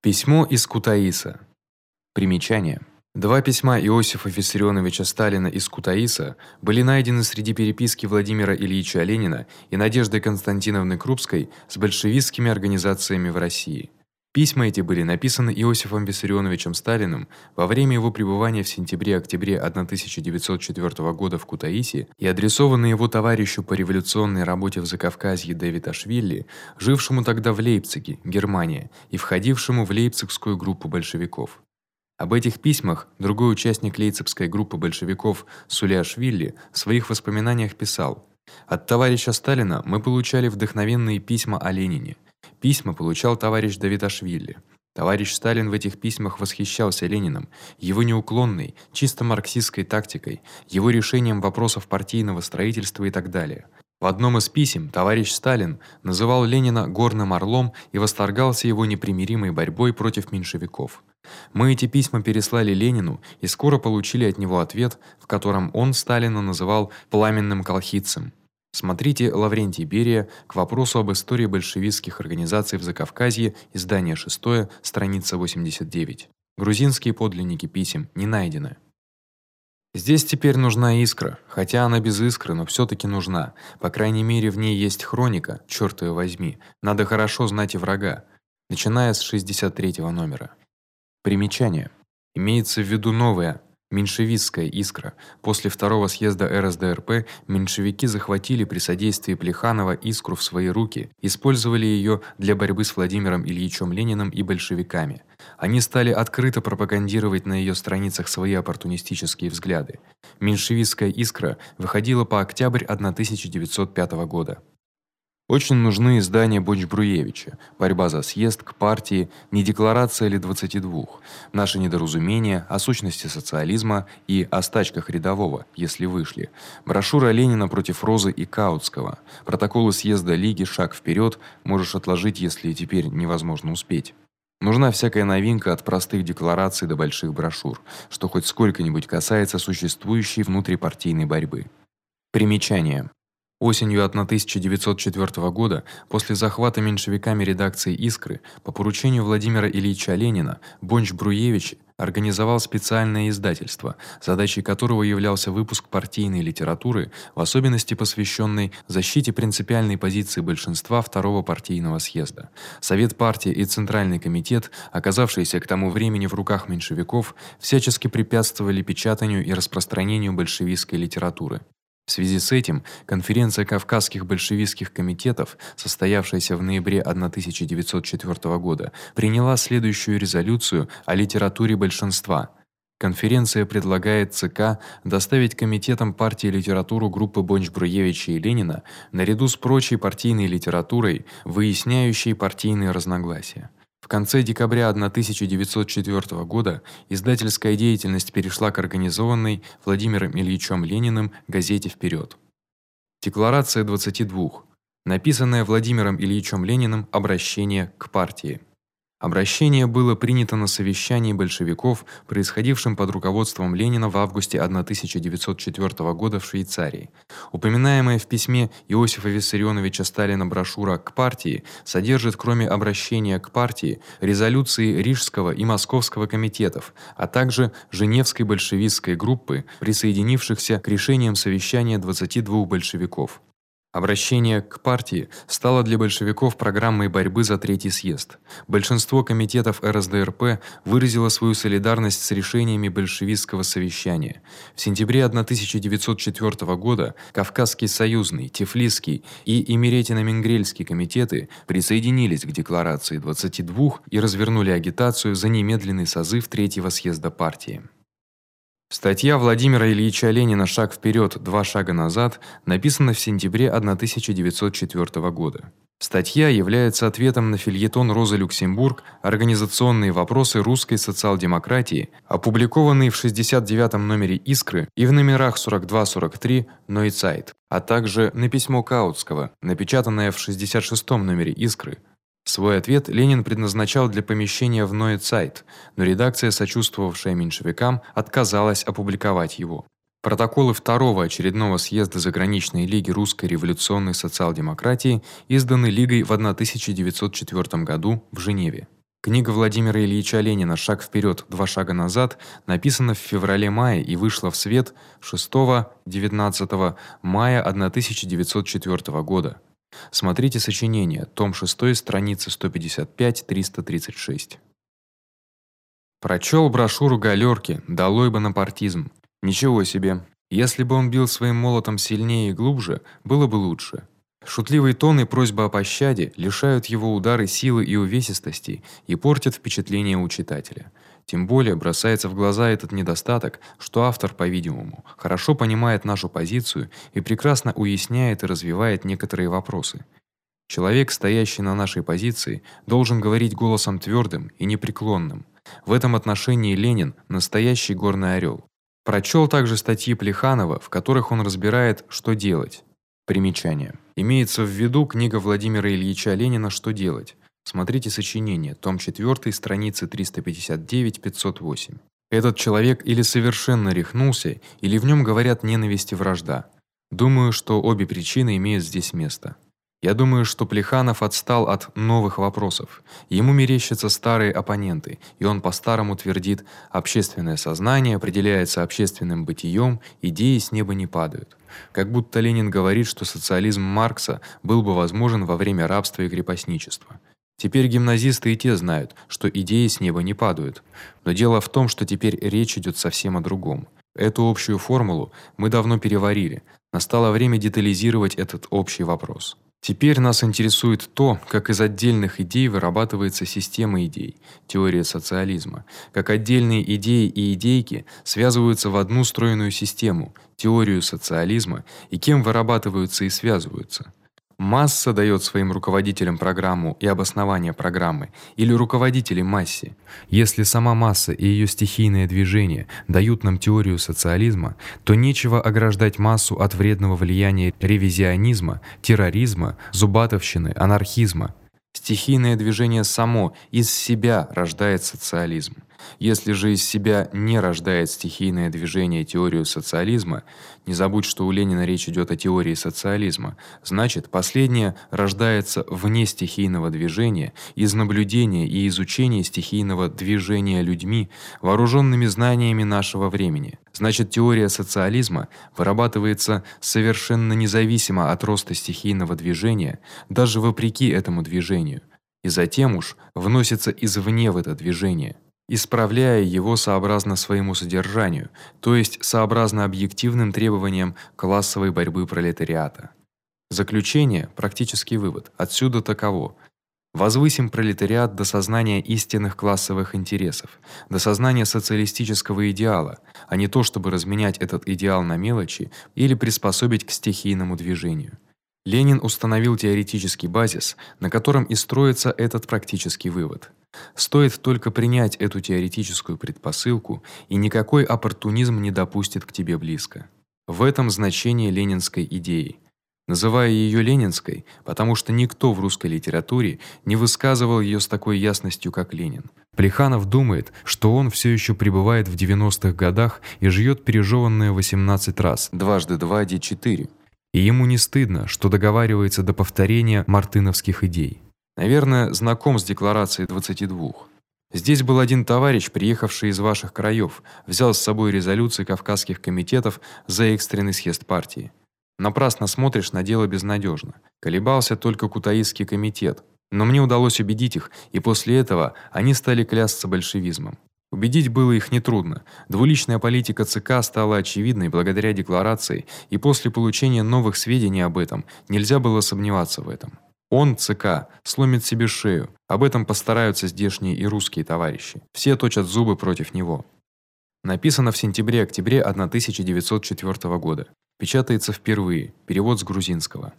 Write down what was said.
Письмо из Кутаиса. Примечание: Два письма Иосифа Виссарионовича Сталина из Кутаиса были найдены среди переписки Владимира Ильича Ленина и Надежды Константиновны Крупской с большевистскими организациями в России. Письма эти были написаны Иосифом Виссарионовичем Сталиным во время его пребывания в сентябре-октябре 1904 года в Кутаиси и адресованы его товарищу по революционной работе в Закавказье Давиташвили, жившему тогда в Лейпциге, Германия, и входившему в Лейпцигскую группу большевиков. Об этих письмах другой участник Лейпцигской группы большевиков Сулиашвили в своих воспоминаниях писал: "От товарища Сталина мы получали вдохновенные письма о Ленине. Письма получал товарищ Давиташвили. Товарищ Сталин в этих письмах восхищался Лениным, его неуклонной, чисто марксистской тактикой, его решением вопросов партийного строительства и так далее. В одном из писем товарищ Сталин называл Ленина горным орлом и восторгался его непримиримой борьбой против меньшевиков. Мы эти письма переслали Ленину и скоро получили от него ответ, в котором он Сталина называл пламенным колхидцем. Смотрите Лаврентий Берия к вопросу об истории большевистских организаций в Закавказье, издание 6, страница 89. Грузинские подлинники писем не найдены. Здесь теперь нужна искра, хотя она без искры, но всё таки нужна. По крайней мере, в ней есть хроника, чёрт её возьми. Надо хорошо знать и врага, начиная с 63 номера. Примечание: имеется в виду новая меньшевистская искра. После второго съезда РСДРП меньшевики захватили при содействии Плеханова искру в свои руки, использовали её для борьбы с Владимиром Ильичем Лениным и большевиками. Они стали открыто пропагандировать на её страницах свои оппортунистические взгляды. Меньшевистская искра выходила по октябрь 1905 года. Очень нужны издания Бонч-Бруевича. Борьба за съезд партии, не декларация ли 22. Наши недоразумения о сущности социализма и о стачках Рядового, если вышли. Брошюра Ленина против Розы и Каутского. Протоколы съезда Лиги Шаг вперед можешь отложить, если теперь невозможно успеть. Нужна всякая новинка от простых деклараций до больших брошюр, что хоть сколько-нибудь касается существующей внутрипартийной борьбы. Примечание: Осенью 1904 года, после захвата меньшевиками редакции Искры, по поручению Владимира Ильича Ленина, Бонч-Бруевич организовал специальное издательство, задачей которого являлся выпуск партийной литературы, в особенности посвященной защите принципиальной позиции большинства второго партийного съезда. Совет партии и Центральный комитет, оказавшиеся к тому времени в руках меньшевиков, всячески препятствовали печатанию и распространению большевистской литературы. В связи с этим конференция Кавказских большевистских комитетов, состоявшаяся в ноябре 1904 года, приняла следующую резолюцию о литературе большинства. Конференция предлагает ЦК доставить комитетам партии литературу группы Бонч-Бруевича и Ленина наряду с прочей партийной литературой, выясняющей партийные разногласия. В конце декабря 1904 года издательская деятельность перешла к организованной Владимиром Ильичем Лениным газете Вперед. Декларация 22. Написанное Владимиром Ильичем Лениным обращение к партии. Обращение было принято на совещании большевиков, происходившем под руководством Ленина в августе 1904 года в Швейцарии. Упоминаемая в письме Иосифа Виссарионовича Сталина брошюра к партии содержит, кроме обращения к партии, резолюции Рижского и Московского комитетов, а также Женевской большевистской группы, присоединившихся к решениям совещания 22 большевиков. Обращение к партии стало для большевиков программой борьбы за третий съезд. Большинство комитетов РСДРП выразило свою солидарность с решениями большевистского совещания. В сентябре 1904 года Кавказский союзный, Тифлисский и Имеретино-Менгрельский комитеты присоединились к декларации 22 и развернули агитацию за немедленный созыв третьего съезда партии. Статья Владимира Ильича Ленина Шаг вперед, два шага назад написана в сентябре 1904 года. Статья является ответом на фельетон Розы Люксембург Организационные вопросы русской социал-демократии, опубликованный в 69-м номере Искры и в номерах 42-43 Neuzeit, а также на письмо Каутского, напечатанное в 66-м номере Искры, Свой ответ Ленин предназначал для помещения в Neue Zeit, но редакция, сочувствовавшая меньшевикам, отказалась опубликовать его. Протоколы второго очередного съезда заграничной лиги русской революционной социал-демократии изданы лигой в 1904 году в Женеве. Книга Владимира Ильича Ленина Шаг вперед, два шага назад написана в феврале-мае и вышла в свет 6-19 мая 1904 года. Смотрите сочинение, том 6, страница 155-336. Прочел брошюру Галерки Долой бонапартизм. Ничего себе. Если бы он бил своим молотом сильнее и глубже, было бы лучше. Шутливый тон и просьба о пощаде лишают его удары силы и увесистости и портят впечатление у читателя. Тем более бросается в глаза этот недостаток, что автор, по-видимому, хорошо понимает нашу позицию и прекрасно уясняет и развивает некоторые вопросы. Человек, стоящий на нашей позиции, должен говорить голосом твёрдым и непреклонным. В этом отношении Ленин настоящий горный орёл. Прочел также статьи Плеханова, в которых он разбирает, что делать. Примечание. Имеется в виду книга Владимира Ильича Ленина Что делать. Смотрите сочинение, том 4, страницы 359-508. Этот человек или совершенно рехнулся, или в нём говорят ненависть и вражда. Думаю, что обе причины имеют здесь место. Я думаю, что Плеханов отстал от новых вопросов. Ему мерещатся старые оппоненты, и он по-старому твердит: общественное сознание определяется общественным бытием, идеи с неба не падают. Как будто Ленин говорит, что социализм Маркса был бы возможен во время рабства и крепостничества. Теперь гимназисты и те знают, что идеи с неба не падают. Но дело в том, что теперь речь идёт совсем о другом. Эту общую формулу мы давно переварили. Настало время детализировать этот общий вопрос. Теперь нас интересует то, как из отдельных идей вырабатывается система идей, теория социализма, как отдельные идеи и идейки связываются в одну стройную систему, теорию социализма, и кем вырабатываются и связываются. Масса даёт своим руководителям программу и обоснование программы или руководители массе. Если сама масса и её стихийное движение дают нам теорию социализма, то нечего ограждать массу от вредного влияния ревизионизма, терроризма, зубатовщины, анархизма. Стихийное движение само из себя рождает социализм. Если же из себя не рождает стихийное движение теорию социализма, не забудь, что у Ленина речь идёт о теории социализма, значит, последнее рождается вне стихийного движения, из наблюдения и изучения стихийного движения людьми, вооружёнными знаниями нашего времени. Значит, теория социализма вырабатывается совершенно независимо от роста стихийного движения, даже вопреки этому движению, и затем уж вносится извне в это движение исправляя его сообразно своему содержанию, то есть сообразно объективным требованиям классовой борьбы пролетариата. Заключение, практический вывод. Отсюда таково: возвысим пролетариат до сознания истинных классовых интересов, до сознания социалистического идеала, а не то чтобы разменять этот идеал на мелочи или приспособить к стихийному движению. Ленин установил теоретический базис, на котором и строится этот практический вывод. Стоит только принять эту теоретическую предпосылку, и никакой оппортунизм не допустит к тебе близко. В этом значение ленинской идеи. Называя её ленинской, потому что никто в русской литературе не высказывал её с такой ясностью, как Ленин. Плеханов думает, что он всё ещё пребывает в 90-х годах и жуёт пережеванное 18 раз. Дважды два де 4. И ему не стыдно, что договаривается до повторения мартыновских идей. Наверное, знаком с декларацией 22. Здесь был один товарищ, приехавший из ваших краёв, взял с собой резолюции кавказских комитетов за экстренный съезд партии. Напрасно смотришь на дело безнадёжно. Колебался только Кутаисский комитет, но мне удалось убедить их, и после этого они стали клясться большевизмом. Убедить было их нетрудно. Двуличная политика ЦК стала очевидной благодаря декларации, и после получения новых сведений об этом нельзя было сомневаться в этом. Он, ЦК, сломит себе шею. Об этом постараются здешние и русские товарищи. Все точат зубы против него. Написано в сентябре-октябре 1904 года. Печатается впервые. Перевод с грузинского.